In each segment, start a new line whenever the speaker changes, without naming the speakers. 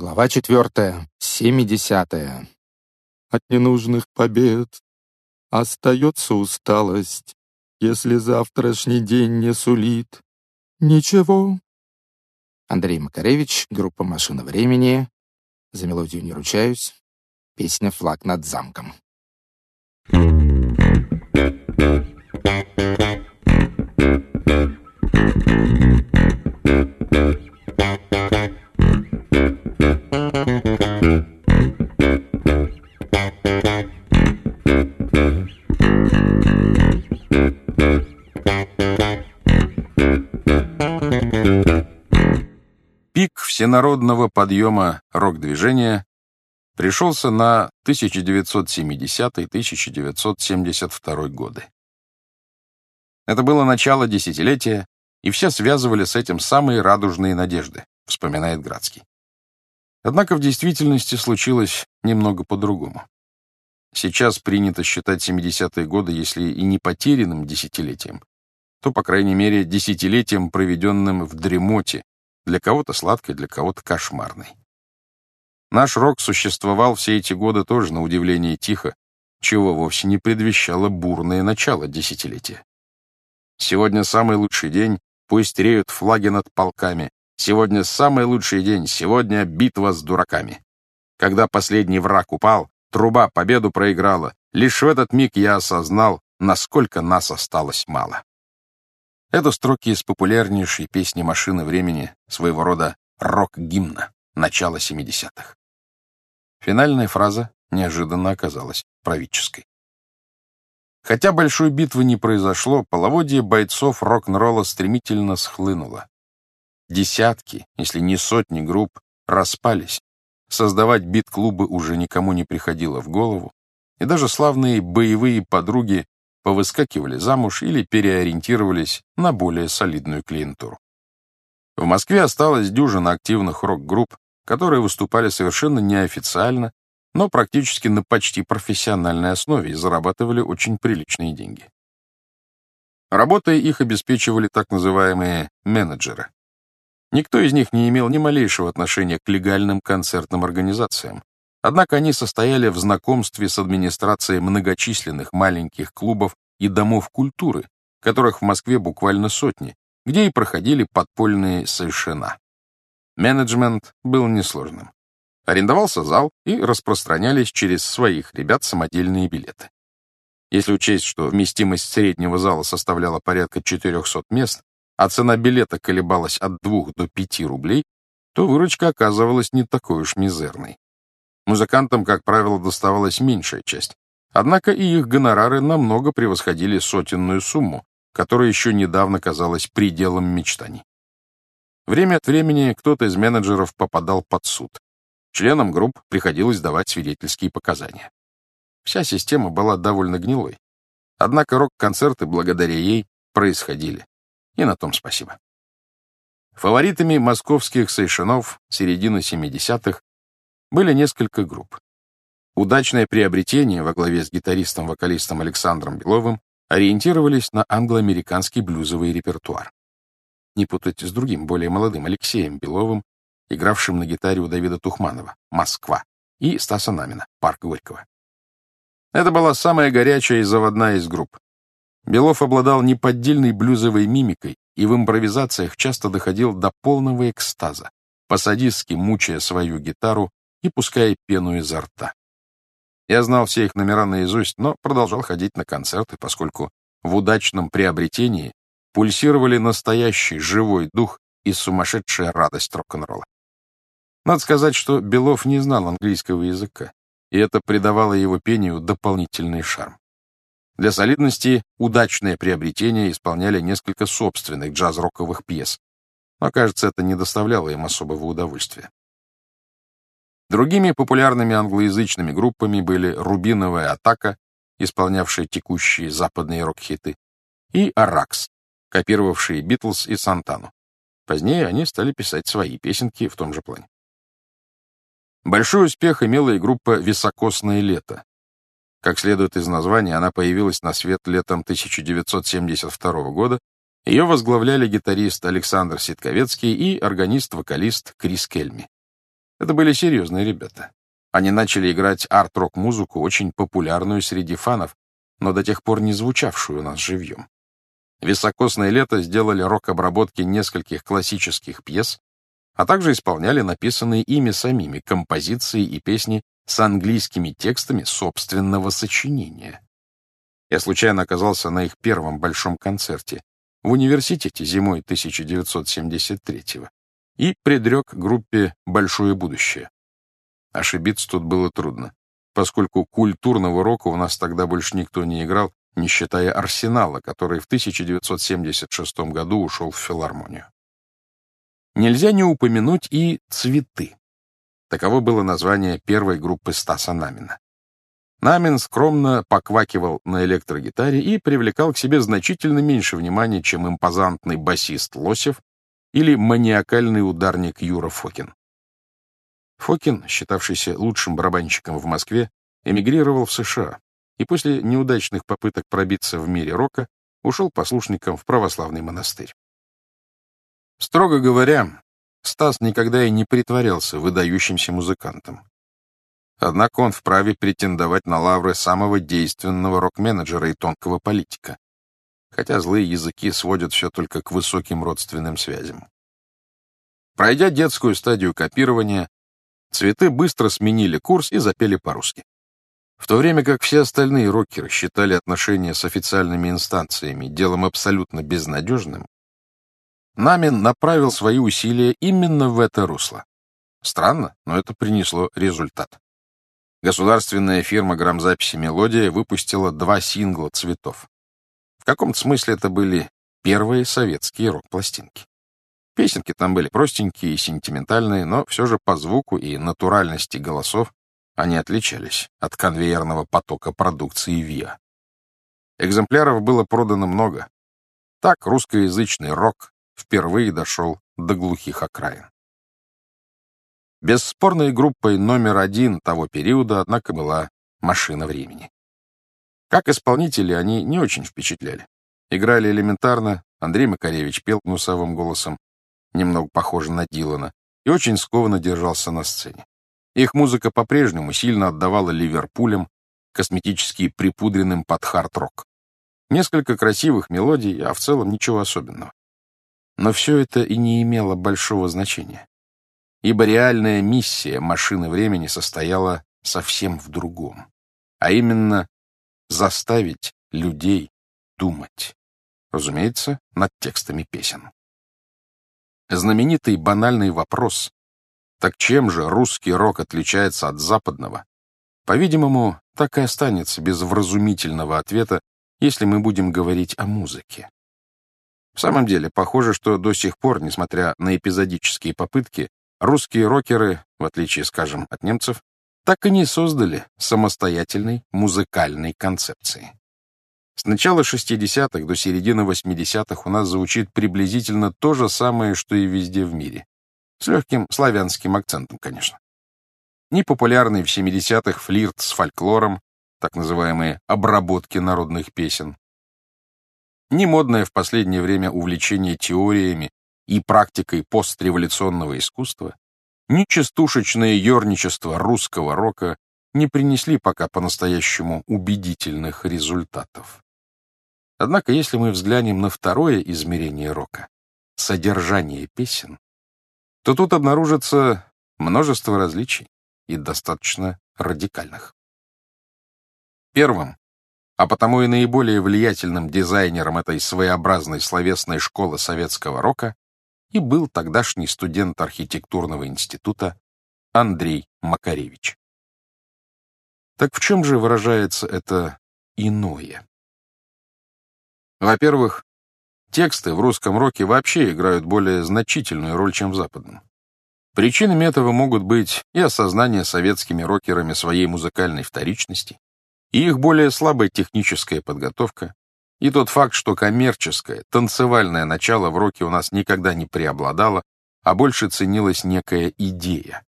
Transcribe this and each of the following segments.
Глава четвертая. Семидесятая.
От ненужных побед остается усталость, если завтрашний день не сулит. Ничего.
Андрей Макаревич, группа «Машина времени». За мелодию не ручаюсь. Песня «Флаг над замком».
Пик всенародного подъема рок-движения пришелся на 1970-1972 годы. Это было начало десятилетия, и все связывали с этим самые радужные надежды, вспоминает Градский. Однако в действительности случилось немного по-другому. Сейчас принято считать 70-е годы, если и не потерянным десятилетием, то, по крайней мере, десятилетием, проведенным в дремоте, для кого-то сладкой, для кого-то кошмарной. Наш рок существовал все эти годы тоже, на удивление, тихо, чего вовсе не предвещало бурное начало десятилетия. Сегодня самый лучший день, пусть реют флаги над полками. Сегодня самый лучший день, сегодня битва с дураками. Когда последний враг упал, труба победу проиграла. Лишь в этот миг я осознал, насколько нас осталось мало. Это строки из популярнейшей песни «Машины времени», своего рода рок-гимна начала 70-х. Финальная фраза неожиданно оказалась правительской. Хотя большой битвы не произошло, половодье бойцов рок-н-ролла стремительно схлынуло. Десятки, если не сотни групп, распались. Создавать бит-клубы уже никому не приходило в голову, и даже славные боевые подруги повыскакивали замуж или переориентировались на более солидную клиентуру. В Москве осталась дюжина активных рок-групп, которые выступали совершенно неофициально, но практически на почти профессиональной основе и зарабатывали очень приличные деньги. Работая их обеспечивали так называемые менеджеры. Никто из них не имел ни малейшего отношения к легальным концертным организациям, однако они состояли в знакомстве с администрацией многочисленных маленьких клубов и домов культуры, которых в Москве буквально сотни, где и проходили подпольные совершена. Менеджмент был несложным. Арендовался зал и распространялись через своих ребят самодельные билеты. Если учесть, что вместимость среднего зала составляла порядка 400 мест, а цена билета колебалась от 2 до 5 рублей, то выручка оказывалась не такой уж мизерной. Музыкантам, как правило, доставалась меньшая часть, однако и их гонорары намного превосходили сотенную сумму, которая еще недавно казалась пределом мечтаний. Время от времени кто-то из менеджеров попадал под суд, Членам групп приходилось давать свидетельские показания. Вся система была довольно гнилой. Однако рок-концерты благодаря ей происходили. И на том спасибо. Фаворитами московских сейшенов середины 70-х были несколько групп. Удачное приобретение во главе с гитаристом-вокалистом Александром Беловым ориентировались на англо-американский блюзовый репертуар. Не путать с другим, более молодым Алексеем Беловым, игравшим на гитаре у Давида Тухманова «Москва» и Стаса Намина «Парк Горького». Это была самая горячая и заводная из групп. Белов обладал неподдельной блюзовой мимикой и в импровизациях часто доходил до полного экстаза, по-садистски мучая свою гитару и пуская пену изо рта. Я знал все их номера наизусть, но продолжал ходить на концерты, поскольку в удачном приобретении пульсировали настоящий живой дух и сумасшедшая радость рок-н-ролла. Надо сказать, что Белов не знал английского языка, и это придавало его пению дополнительный шарм. Для солидности удачное приобретение исполняли несколько собственных джаз-роковых пьес, но, кажется, это не доставляло им особого удовольствия. Другими популярными англоязычными группами были «Рубиновая атака», исполнявшая текущие западные рок-хиты, и «Аракс», копировавшие «Битлз» и «Сантану». Позднее они стали писать свои песенки в том же плане. Большой успех имела и группа «Високосное лето». Как следует из названия, она появилась на свет летом 1972 года. Ее возглавляли гитарист Александр Ситковецкий и органист-вокалист Крис Кельми. Это были серьезные ребята. Они начали играть арт-рок-музыку, очень популярную среди фанов, но до тех пор не звучавшую у нас живьем. «Високосное лето» сделали рок-обработки нескольких классических пьес, а также исполняли написанные ими самими композиции и песни с английскими текстами собственного сочинения. Я случайно оказался на их первом большом концерте в университете зимой 1973-го и предрек группе «Большое будущее». Ошибиться тут было трудно, поскольку культурного рока у нас тогда больше никто не играл, не считая «Арсенала», который в 1976 году ушел в филармонию. Нельзя не упомянуть и «Цветы». Таково было название первой группы Стаса Намина. Намин скромно поквакивал на электрогитаре и привлекал к себе значительно меньше внимания, чем импозантный басист Лосев или маниакальный ударник Юра Фокин. Фокин, считавшийся лучшим барабанщиком в Москве, эмигрировал в США и после неудачных попыток пробиться в мире рока ушел послушником в православный монастырь. Строго говоря, Стас никогда и не притворялся выдающимся музыкантом. Однако он вправе претендовать на лавры самого действенного рок-менеджера и тонкого политика, хотя злые языки сводят все только к высоким родственным связям. Пройдя детскую стадию копирования, Цветы быстро сменили курс и запели по-русски. В то время как все остальные рокеры считали отношения с официальными инстанциями делом абсолютно безнадежным, Намин направил свои усилия именно в это русло. Странно, но это принесло результат. Государственная фирма грамзаписи «Мелодия» выпустила два сингла «Цветов». В каком-то смысле это были первые советские рок-пластинки. Песенки там были простенькие и сентиментальные, но все же по звуку и натуральности голосов они отличались от конвейерного потока продукции ВИА. Экземпляров было продано много. Так русскоязычный рок впервые дошел до глухих окраин. Бесспорной группой номер один того периода, однако, была «Машина времени». Как исполнители они не очень впечатляли. Играли элементарно, Андрей Макаревич пел гнусовым голосом, немного похожий на Дилана, и очень скованно держался на сцене. Их музыка по-прежнему сильно отдавала Ливерпулем, косметически припудренным под хард-рок. Несколько красивых мелодий, а в целом ничего особенного. Но все это и не имело большого значения, ибо реальная миссия машины времени состояла совсем в другом, а именно заставить людей думать, разумеется, над текстами песен. Знаменитый банальный вопрос «Так чем же русский рок отличается от западного?» по-видимому, так и останется без вразумительного ответа, если мы будем говорить о музыке. В самом деле, похоже, что до сих пор, несмотря на эпизодические попытки, русские рокеры, в отличие, скажем, от немцев, так и не создали самостоятельной музыкальной концепции. С начала 60-х до середины 80-х у нас звучит приблизительно то же самое, что и везде в мире. С легким славянским акцентом, конечно. Ни популярный в 70-х флирт с фольклором, так называемые обработки народных песен, ни модное в последнее время увлечение теориями и практикой постреволюционного искусства, ни частушечное ерничество русского рока не принесли пока по-настоящему убедительных результатов. Однако, если мы взглянем на второе измерение рока — содержание песен, то тут обнаружится множество различий и достаточно радикальных. Первым, а потому и наиболее влиятельным дизайнером этой своеобразной словесной школы советского рока и был тогдашний студент архитектурного института Андрей Макаревич. Так в чем же выражается это иное? Во-первых, тексты в русском роке вообще играют более значительную роль, чем в западном. Причинами этого могут быть и осознание советскими рокерами своей музыкальной вторичности, и их более слабая техническая подготовка, и тот факт, что коммерческое, танцевальное начало в роке у нас никогда не преобладало, а больше ценилась некая идея.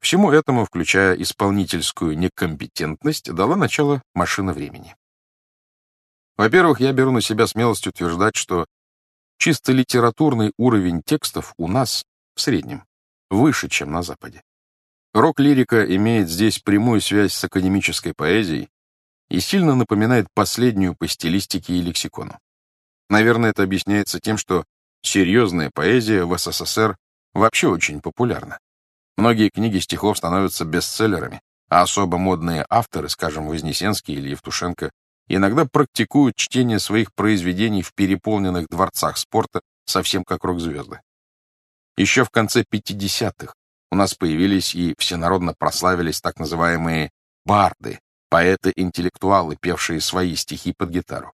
Всему этому, включая исполнительскую некомпетентность, дала начало машина времени. Во-первых, я беру на себя смелость утверждать, что чисто литературный уровень текстов у нас, в среднем, выше, чем на Западе. Рок-лирика имеет здесь прямую связь с академической поэзией и сильно напоминает последнюю по стилистике и лексикону. Наверное, это объясняется тем, что серьезная поэзия в СССР вообще очень популярна. Многие книги стихов становятся бестселлерами, а особо модные авторы, скажем, Вознесенский или Евтушенко, иногда практикуют чтение своих произведений в переполненных дворцах спорта, совсем как рок-звезды. Еще в конце 50-х у нас появились и всенародно прославились так называемые барды, поэты-интеллектуалы, певшие свои стихи под гитару.